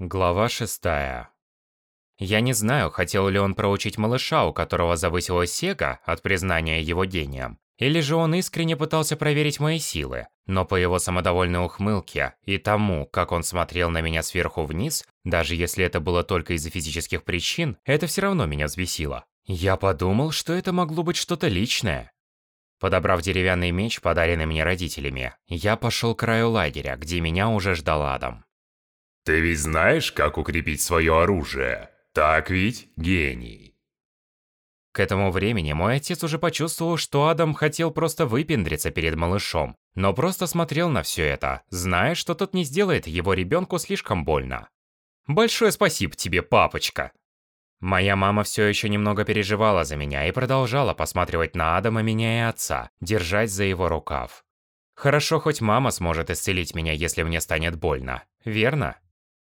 Глава шестая. Я не знаю, хотел ли он проучить малыша, у которого завысилась Сега от признания его гением, или же он искренне пытался проверить мои силы, но по его самодовольной ухмылке и тому, как он смотрел на меня сверху вниз, даже если это было только из-за физических причин, это все равно меня взбесило. Я подумал, что это могло быть что-то личное. Подобрав деревянный меч, подаренный мне родителями, я пошел к краю лагеря, где меня уже ждал Адам. Ты ведь знаешь, как укрепить свое оружие? Так ведь, гений? К этому времени мой отец уже почувствовал, что Адам хотел просто выпендриться перед малышом, но просто смотрел на все это, зная, что тот не сделает его ребенку слишком больно. Большое спасибо тебе, папочка. Моя мама все еще немного переживала за меня и продолжала посматривать на Адама, меня и отца, держать за его рукав. Хорошо, хоть мама сможет исцелить меня, если мне станет больно, верно?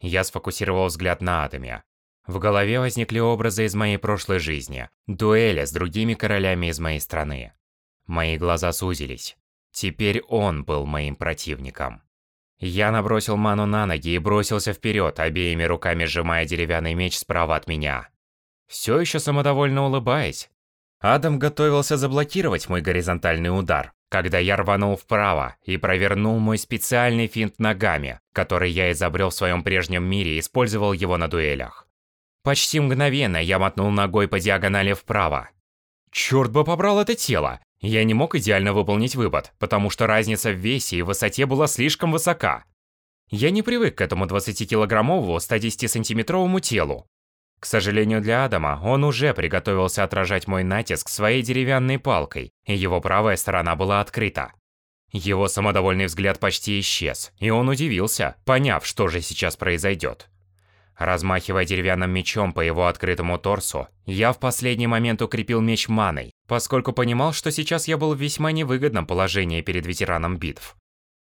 Я сфокусировал взгляд на Адаме. В голове возникли образы из моей прошлой жизни, дуэли с другими королями из моей страны. Мои глаза сузились. Теперь он был моим противником. Я набросил ману на ноги и бросился вперед, обеими руками сжимая деревянный меч справа от меня. Все еще самодовольно улыбаясь. Адам готовился заблокировать мой горизонтальный удар, когда я рванул вправо и провернул мой специальный финт ногами, который я изобрел в своем прежнем мире и использовал его на дуэлях. Почти мгновенно я мотнул ногой по диагонали вправо. Черт бы побрал это тело! Я не мог идеально выполнить выпад, потому что разница в весе и высоте была слишком высока. Я не привык к этому 20-килограммовому 110-сантиметровому телу, к сожалению для Адама, он уже приготовился отражать мой натиск своей деревянной палкой, и его правая сторона была открыта. Его самодовольный взгляд почти исчез, и он удивился, поняв, что же сейчас произойдет. Размахивая деревянным мечом по его открытому торсу, я в последний момент укрепил меч маной, поскольку понимал, что сейчас я был в весьма невыгодном положении перед ветераном битв.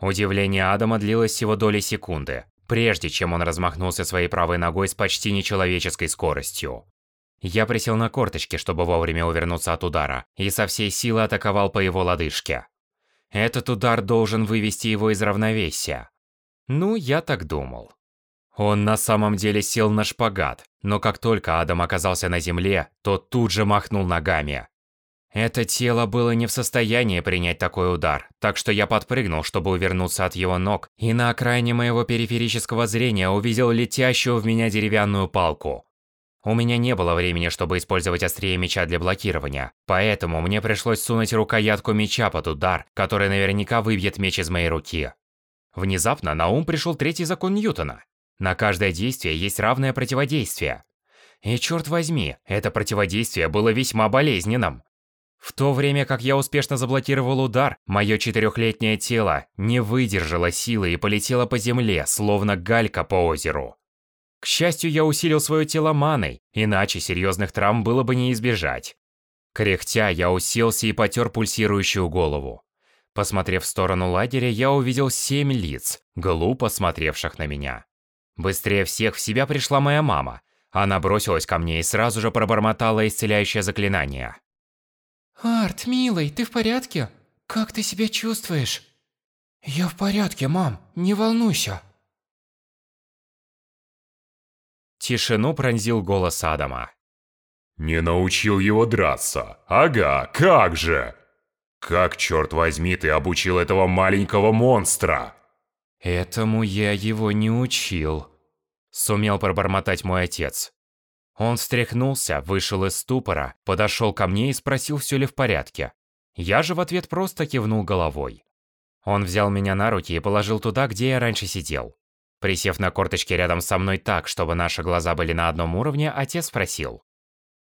Удивление Адама длилось всего доли секунды, прежде чем он размахнулся своей правой ногой с почти нечеловеческой скоростью. Я присел на корточки, чтобы вовремя увернуться от удара, и со всей силы атаковал по его лодыжке. Этот удар должен вывести его из равновесия. Ну, я так думал. Он на самом деле сел на шпагат, но как только Адам оказался на земле, то тут же махнул ногами. Это тело было не в состоянии принять такой удар, так что я подпрыгнул, чтобы увернуться от его ног, и на окраине моего периферического зрения увидел летящую в меня деревянную палку. У меня не было времени, чтобы использовать острие меча для блокирования, поэтому мне пришлось сунуть рукоятку меча под удар, который наверняка выбьет меч из моей руки. Внезапно на ум пришел третий закон Ньютона. На каждое действие есть равное противодействие. И черт возьми, это противодействие было весьма болезненным. В то время как я успешно заблокировал удар, мое четырехлетнее тело не выдержало силы и полетело по земле, словно галька по озеру. К счастью, я усилил свое тело маной, иначе серьезных травм было бы не избежать. Кряхтя, я уселся и потер пульсирующую голову. Посмотрев в сторону лагеря, я увидел семь лиц, глупо смотревших на меня. Быстрее всех в себя пришла моя мама. Она бросилась ко мне и сразу же пробормотала исцеляющее заклинание. «Арт, милый, ты в порядке? Как ты себя чувствуешь?» «Я в порядке, мам, не волнуйся». Тишину пронзил голос Адама. Не научил его драться. Ага, как же? Как, черт возьми, ты обучил этого маленького монстра? Этому я его не учил. Сумел пробормотать мой отец. Он встряхнулся, вышел из ступора, подошел ко мне и спросил, все ли в порядке. Я же в ответ просто кивнул головой. Он взял меня на руки и положил туда, где я раньше сидел. Присев на корточки рядом со мной так, чтобы наши глаза были на одном уровне, отец спросил.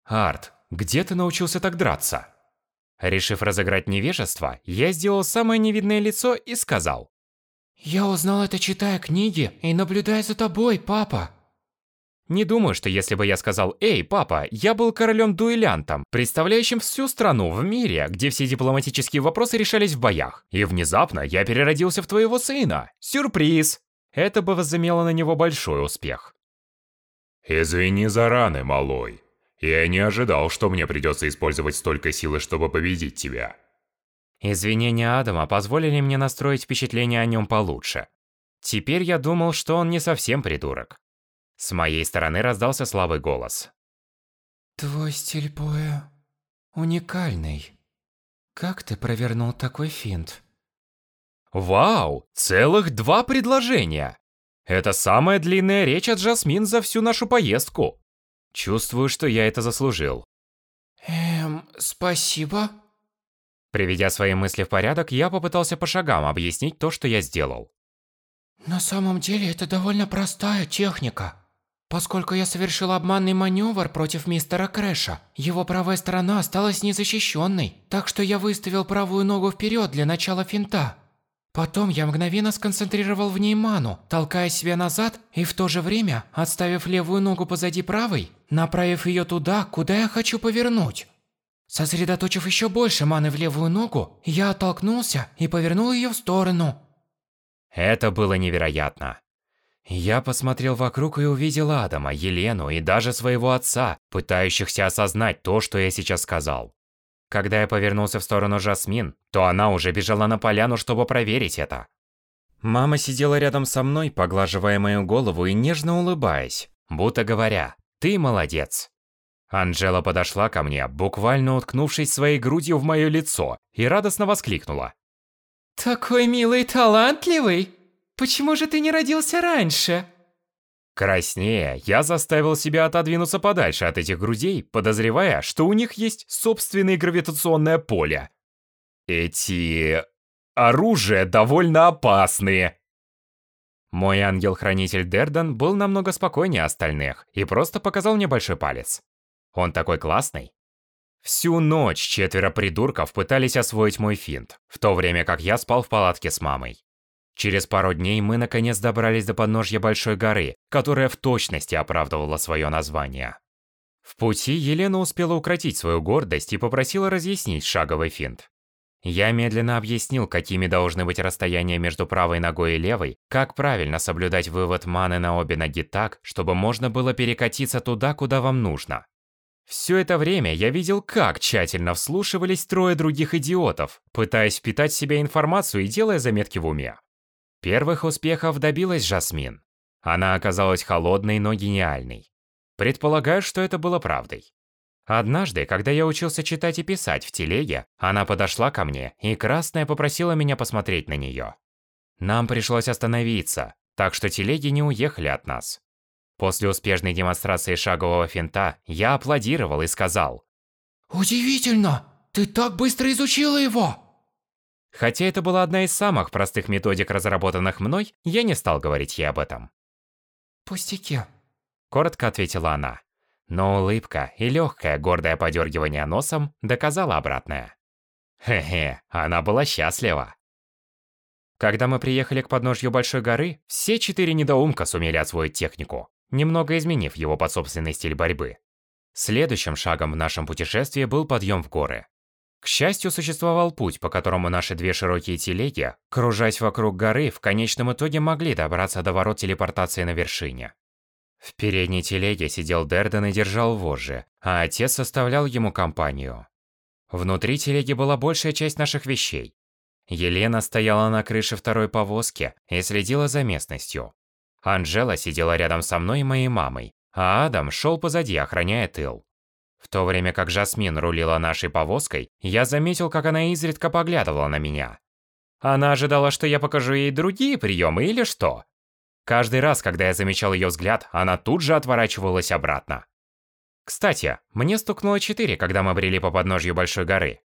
«Арт, где ты научился так драться?» Решив разыграть невежество, я сделал самое невидное лицо и сказал. «Я узнал это, читая книги и наблюдая за тобой, папа». Не думаю, что если бы я сказал «Эй, папа, я был королем-дуэлянтом, представляющим всю страну в мире, где все дипломатические вопросы решались в боях, и внезапно я переродился в твоего сына. Сюрприз!» Это бы возымело на него большой успех. «Извини за раны, малой. Я не ожидал, что мне придется использовать столько силы, чтобы победить тебя». Извинения Адама позволили мне настроить впечатление о нем получше. Теперь я думал, что он не совсем придурок. С моей стороны раздался слабый голос. Твой стиль боя уникальный. Как ты провернул такой финт? Вау, целых два предложения. Это самая длинная речь от Жасмин за всю нашу поездку. Чувствую, что я это заслужил. Эм, спасибо. Приведя свои мысли в порядок, я попытался по шагам объяснить то, что я сделал. На самом деле это довольно простая техника. Поскольку я совершил обманный маневр против мистера Крэша, его правая сторона осталась незащищенной, так что я выставил правую ногу вперед для начала финта. Потом я мгновенно сконцентрировал в ней ману, толкая себя назад и в то же время, отставив левую ногу позади правой, направив ее туда, куда я хочу повернуть. Сосредоточив еще больше маны в левую ногу, я оттолкнулся и повернул ее в сторону. Это было невероятно. Я посмотрел вокруг и увидел Адама, Елену и даже своего отца, пытающихся осознать то, что я сейчас сказал. Когда я повернулся в сторону Жасмин, то она уже бежала на поляну, чтобы проверить это. Мама сидела рядом со мной, поглаживая мою голову и нежно улыбаясь, будто говоря «Ты молодец». Анжела подошла ко мне, буквально уткнувшись своей грудью в мое лицо, и радостно воскликнула. «Такой милый талантливый! Почему же ты не родился раньше?» Краснее, я заставил себя отодвинуться подальше от этих грудей, подозревая, что у них есть собственное гравитационное поле. Эти... оружия довольно опасные. Мой ангел-хранитель Дердан был намного спокойнее остальных и просто показал мне большой палец. Он такой классный. Всю ночь четверо придурков пытались освоить мой финт, в то время как я спал в палатке с мамой. Через пару дней мы наконец добрались до подножья большой горы, которая в точности оправдывала свое название. В пути Елена успела укротить свою гордость и попросила разъяснить шаговый финт. Я медленно объяснил, какими должны быть расстояния между правой ногой и левой, как правильно соблюдать вывод маны на обе ноги так, чтобы можно было перекатиться туда, куда вам нужно. Все это время я видел, как тщательно вслушивались трое других идиотов, пытаясь впитать в себя информацию и делая заметки в уме. Первых успехов добилась Жасмин. Она оказалась холодной, но гениальной. Предполагаю, что это было правдой. Однажды, когда я учился читать и писать в телеге, она подошла ко мне, и Красная попросила меня посмотреть на нее. Нам пришлось остановиться, так что телеги не уехали от нас. После успешной демонстрации шагового финта я аплодировал и сказал. «Удивительно! Ты так быстро изучила его!» Хотя это была одна из самых простых методик, разработанных мной, я не стал говорить ей об этом. «Пустяки», – коротко ответила она. Но улыбка и легкое гордое подергивание носом доказала обратное. Хе-хе, она была счастлива. Когда мы приехали к подножью большой горы, все четыре недоумка сумели освоить технику, немного изменив его под собственный стиль борьбы. Следующим шагом в нашем путешествии был подъем в горы. К счастью, существовал путь, по которому наши две широкие телеги, кружась вокруг горы, в конечном итоге могли добраться до ворот телепортации на вершине. В передней телеге сидел Дерден и держал вожжи, а отец составлял ему компанию. Внутри телеги была большая часть наших вещей. Елена стояла на крыше второй повозки и следила за местностью. Анжела сидела рядом со мной и моей мамой, а Адам шел позади, охраняя тыл. В то время как Жасмин рулила нашей повозкой, я заметил, как она изредка поглядывала на меня. Она ожидала, что я покажу ей другие приемы или что? Каждый раз, когда я замечал ее взгляд, она тут же отворачивалась обратно. Кстати, мне стукнуло четыре, когда мы брели по подножью большой горы.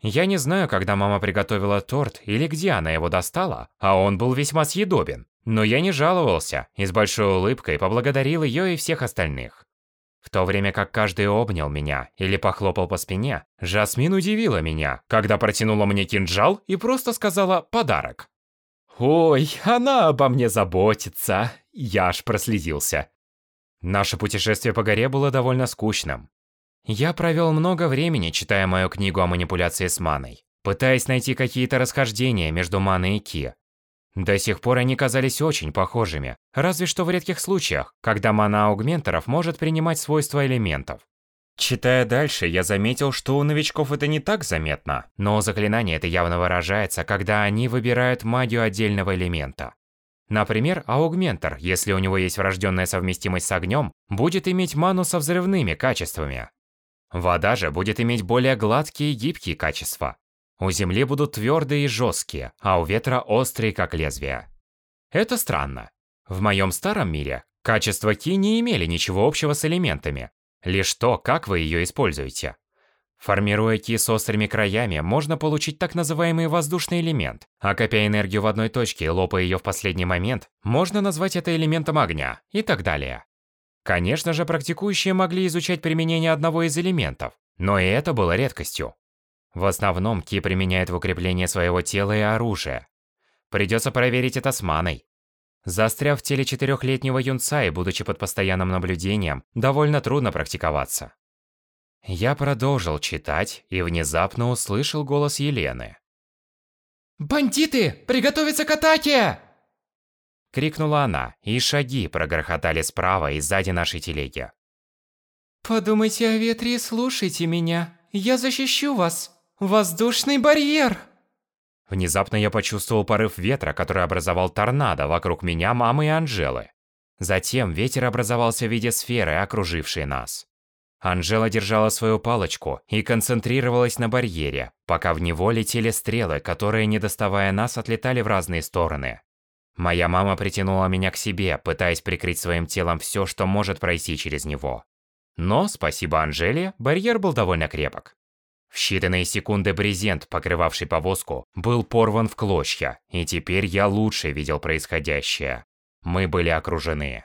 Я не знаю, когда мама приготовила торт или где она его достала, а он был весьма съедобен. Но я не жаловался и с большой улыбкой поблагодарил ее и всех остальных. В то время как каждый обнял меня или похлопал по спине, Жасмин удивила меня, когда протянула мне кинжал и просто сказала «подарок». Ой, она обо мне заботится. Я аж прослезился. Наше путешествие по горе было довольно скучным. Я провел много времени, читая мою книгу о манипуляции с маной, пытаясь найти какие-то расхождения между маной и ки, до сих пор они казались очень похожими, разве что в редких случаях, когда мана аугментеров может принимать свойства элементов. Читая дальше, я заметил, что у новичков это не так заметно, но у заклинания это явно выражается, когда они выбирают магию отдельного элемента. Например, аугментор, если у него есть врожденная совместимость с огнем, будет иметь ману со взрывными качествами. Вода же будет иметь более гладкие и гибкие качества. У земли будут твердые и жесткие, а у ветра острые, как лезвия. Это странно. В моем старом мире качества ки не имели ничего общего с элементами, лишь то, как вы ее используете. Формируя ки с острыми краями, можно получить так называемый воздушный элемент, а копя энергию в одной точке и лопая ее в последний момент, можно назвать это элементом огня и так далее. Конечно же, практикующие могли изучать применение одного из элементов, но и это было редкостью. В основном Ки применяет в укрепление своего тела и оружия. Придется проверить это с маной. Застряв в теле четырехлетнего юнца и будучи под постоянным наблюдением, довольно трудно практиковаться. Я продолжил читать и внезапно услышал голос Елены. «Бандиты! Приготовиться к атаке!» Крикнула она, и шаги прогрохотали справа и сзади нашей телеги. «Подумайте о ветре и слушайте меня. Я защищу вас. Воздушный барьер!» Внезапно я почувствовал порыв ветра, который образовал торнадо вокруг меня, мамы и Анжелы. Затем ветер образовался в виде сферы, окружившей нас. Анжела держала свою палочку и концентрировалась на барьере, пока в него летели стрелы, которые, не доставая нас, отлетали в разные стороны. Моя мама притянула меня к себе, пытаясь прикрыть своим телом все, что может пройти через него. Но, спасибо Анжеле, барьер был довольно крепок. В считанные секунды брезент, покрывавший повозку, был порван в клочья, и теперь я лучше видел происходящее. Мы были окружены.